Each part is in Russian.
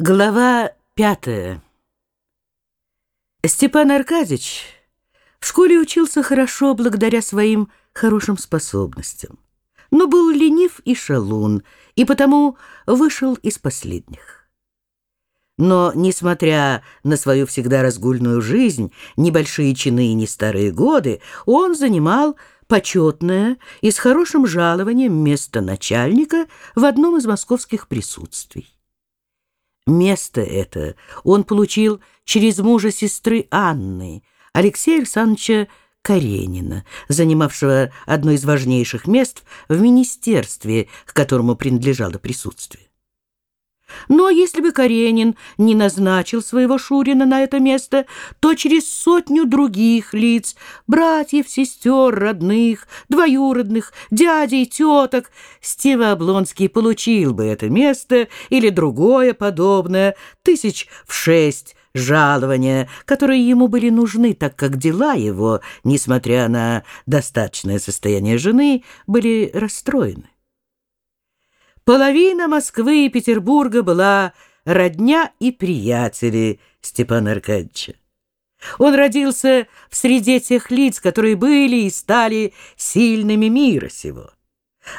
Глава пятая Степан Аркадьевич в школе учился хорошо благодаря своим хорошим способностям, но был ленив и шалун, и потому вышел из последних. Но, несмотря на свою всегда разгульную жизнь, небольшие чины и не старые годы, он занимал почетное и с хорошим жалованием место начальника в одном из московских присутствий. Место это он получил через мужа сестры Анны, Алексея Александровича Каренина, занимавшего одно из важнейших мест в министерстве, к которому принадлежало присутствие. Но если бы Каренин не назначил своего Шурина на это место, то через сотню других лиц, братьев, сестер, родных, двоюродных, дядей, теток, Стива Облонский получил бы это место или другое подобное, тысяч в шесть, жалования, которые ему были нужны, так как дела его, несмотря на достаточное состояние жены, были расстроены. Половина Москвы и Петербурга была родня и приятели Степана Аркадьевича. Он родился в среде тех лиц, которые были и стали сильными мира сего.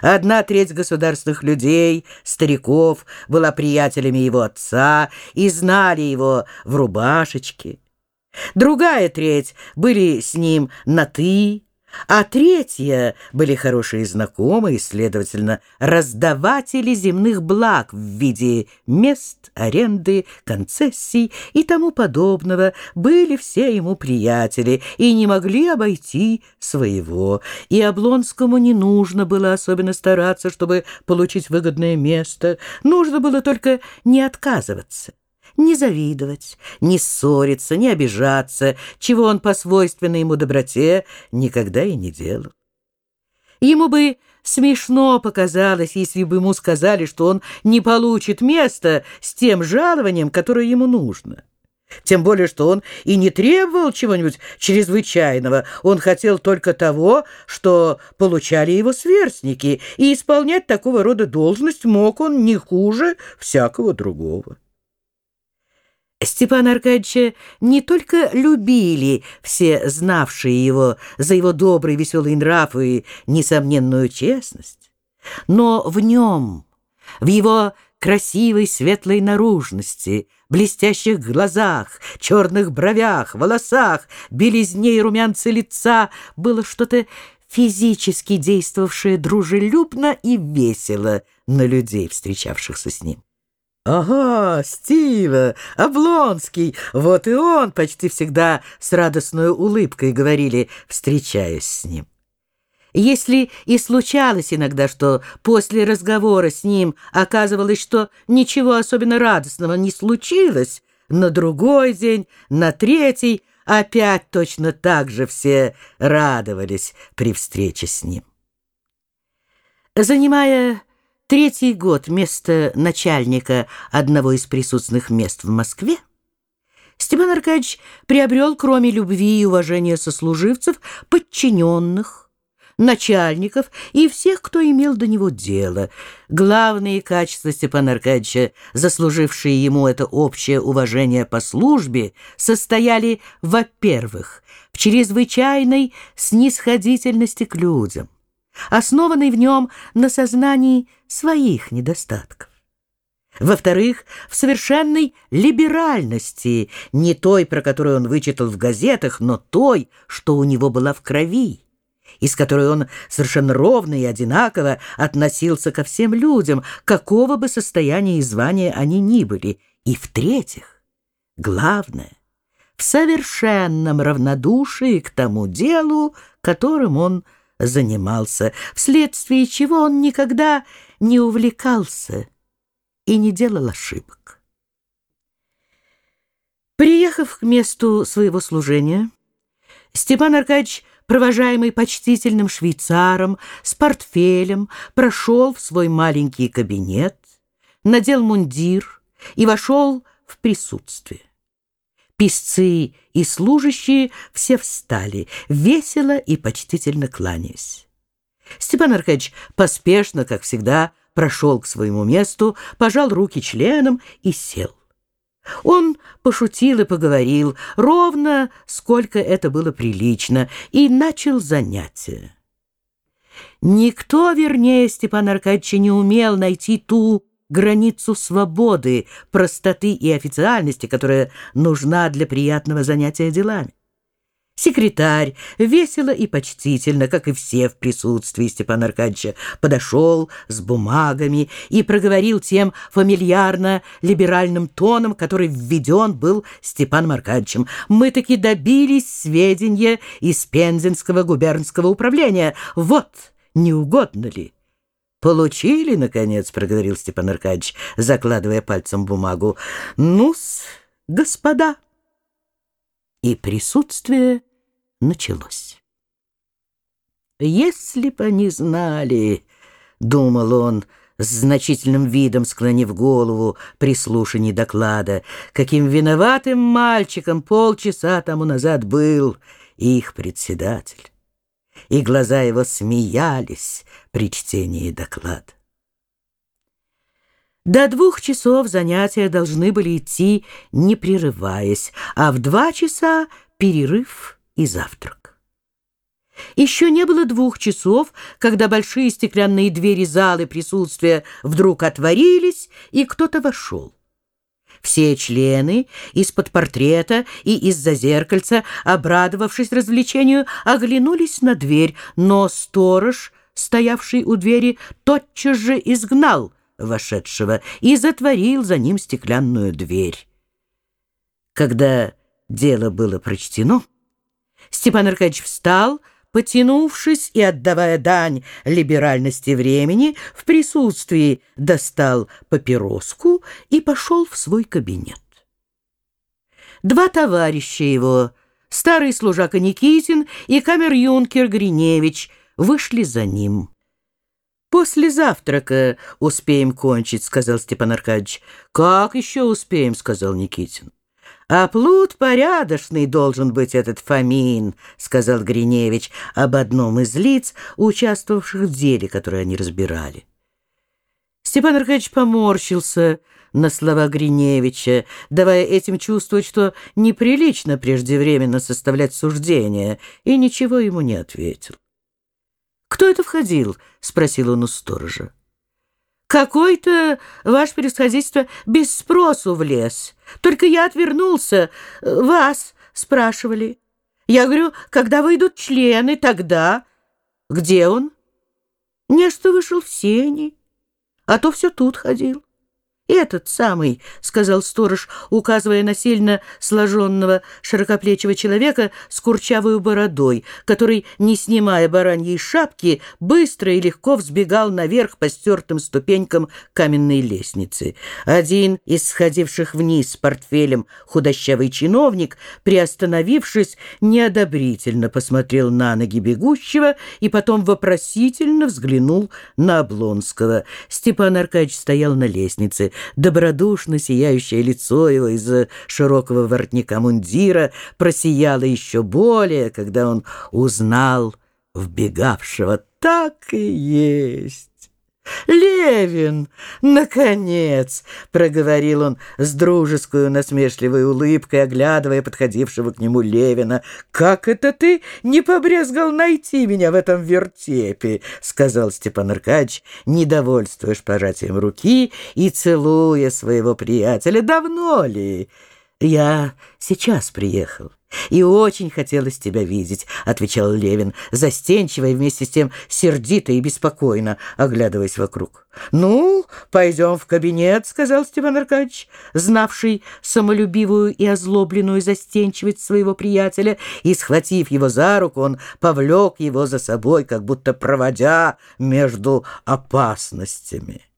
Одна треть государственных людей, стариков, была приятелями его отца и знали его в рубашечке. Другая треть были с ним на «ты», а третья были хорошие знакомые, следовательно, раздаватели земных благ в виде мест, аренды, концессий и тому подобного, были все ему приятели и не могли обойти своего. И Облонскому не нужно было особенно стараться, чтобы получить выгодное место, нужно было только не отказываться не завидовать, не ссориться, не обижаться, чего он по свойственной ему доброте никогда и не делал. Ему бы смешно показалось, если бы ему сказали, что он не получит места с тем жалованием, которое ему нужно. Тем более, что он и не требовал чего-нибудь чрезвычайного, он хотел только того, что получали его сверстники, и исполнять такого рода должность мог он не хуже всякого другого. Степана Аркадьевича не только любили все знавшие его за его добрый веселый нрав и несомненную честность, но в нем, в его красивой светлой наружности, блестящих глазах, черных бровях, волосах, белизне и румянце лица было что-то физически действовавшее дружелюбно и весело на людей, встречавшихся с ним. «Ага, Стива, Облонский, вот и он!» почти всегда с радостной улыбкой говорили, встречаясь с ним. Если и случалось иногда, что после разговора с ним оказывалось, что ничего особенно радостного не случилось, на другой день, на третий опять точно так же все радовались при встрече с ним. Занимая третий год место начальника одного из присутственных мест в Москве, Степан Аркадьевич приобрел, кроме любви и уважения сослуживцев, подчиненных, начальников и всех, кто имел до него дело. Главные качества Степана Аркадьевича, заслужившие ему это общее уважение по службе, состояли, во-первых, в чрезвычайной снисходительности к людям, основанный в нем на сознании своих недостатков. Во-вторых, в совершенной либеральности, не той, про которую он вычитал в газетах, но той, что у него была в крови, из которой он совершенно ровно и одинаково относился ко всем людям, какого бы состояния и звания они ни были. И в-третьих, главное, в совершенном равнодушии к тому делу, которым он занимался, вследствие чего он никогда не увлекался и не делал ошибок. Приехав к месту своего служения, Степан Аркадьевич, провожаемый почтительным швейцаром, с портфелем, прошел в свой маленький кабинет, надел мундир и вошел в присутствие. Писцы и служащие все встали, весело и почтительно кланяясь. Степан Аркадьевич поспешно, как всегда, прошел к своему месту, пожал руки членам и сел. Он пошутил и поговорил, ровно сколько это было прилично, и начал занятие. Никто, вернее, Степан Аркадьевич, не умел найти ту границу свободы, простоты и официальности, которая нужна для приятного занятия делами. Секретарь, весело и почтительно, как и все в присутствии Степана Аркадьевича, подошел с бумагами и проговорил тем фамильярно-либеральным тоном, который введен был Степаном Аркадьевичем. «Мы таки добились сведения из Пензенского губернского управления. Вот, не угодно ли?» «Получили, наконец», — проговорил Степан Аркадьевич, закладывая пальцем бумагу. «Ну-с, господа». И присутствие началось. «Если бы они знали», — думал он, с значительным видом склонив голову при слушании доклада, каким виноватым мальчиком полчаса тому назад был их председатель. И глаза его смеялись при чтении доклада. До двух часов занятия должны были идти, не прерываясь, а в два часа перерыв и завтрак. Еще не было двух часов, когда большие стеклянные двери залы присутствия вдруг отворились, и кто-то вошел. Все члены из-под портрета и из-за зеркальца, обрадовавшись развлечению, оглянулись на дверь, но сторож, стоявший у двери, тотчас же изгнал вошедшего и затворил за ним стеклянную дверь. Когда дело было прочтено, Степан Аркадьевич встал, потянувшись и отдавая дань либеральности времени, в присутствии достал папироску и пошел в свой кабинет. Два товарища его, старый служака Никитин и камер-юнкер Гриневич, вышли за ним. «После завтрака успеем кончить», — сказал Степан Аркадьевич. «Как еще успеем?» — сказал Никитин. «А плут порядочный должен быть этот Фомин», — сказал Гриневич об одном из лиц, участвовавших в деле, которое они разбирали. Степан Аркадьевич поморщился на слова Гриневича, давая этим чувствовать, что неприлично преждевременно составлять суждения, и ничего ему не ответил. «Кто это входил?» — спросил он у сторожа. «Какой-то, ваше превосходительство, без спросу влез. Только я отвернулся. Вас спрашивали. Я говорю, когда выйдут члены, тогда...» «Где он?» «Не, что вышел в сени, а то все тут ходил». «Этот самый», — сказал сторож, указывая на сильно сложенного широкоплечего человека с курчавой бородой, который, не снимая бараньей шапки, быстро и легко взбегал наверх по стертым ступенькам каменной лестницы. Один из сходивших вниз с портфелем худощавый чиновник, приостановившись, неодобрительно посмотрел на ноги бегущего и потом вопросительно взглянул на Облонского. Степан Аркадьевич стоял на лестнице добродушно сияющее лицо его из широкого воротника мундира просияло еще более, когда он узнал вбегавшего. Так и есть. «Левин! Наконец!» — проговорил он с дружеской насмешливой улыбкой, оглядывая подходившего к нему Левина. «Как это ты не побрезгал найти меня в этом вертепе?» — сказал Степан Аркадьевич, недовольствуясь пожатием руки и целуя своего приятеля. «Давно ли?» «Я сейчас приехал». «И очень хотелось тебя видеть», — отвечал Левин, застенчиво и вместе с тем сердито и беспокойно, оглядываясь вокруг. «Ну, пойдем в кабинет», — сказал Степан Аркадьевич, знавший самолюбивую и озлобленную застенчивость своего приятеля, и, схватив его за руку, он повлек его за собой, как будто проводя между опасностями.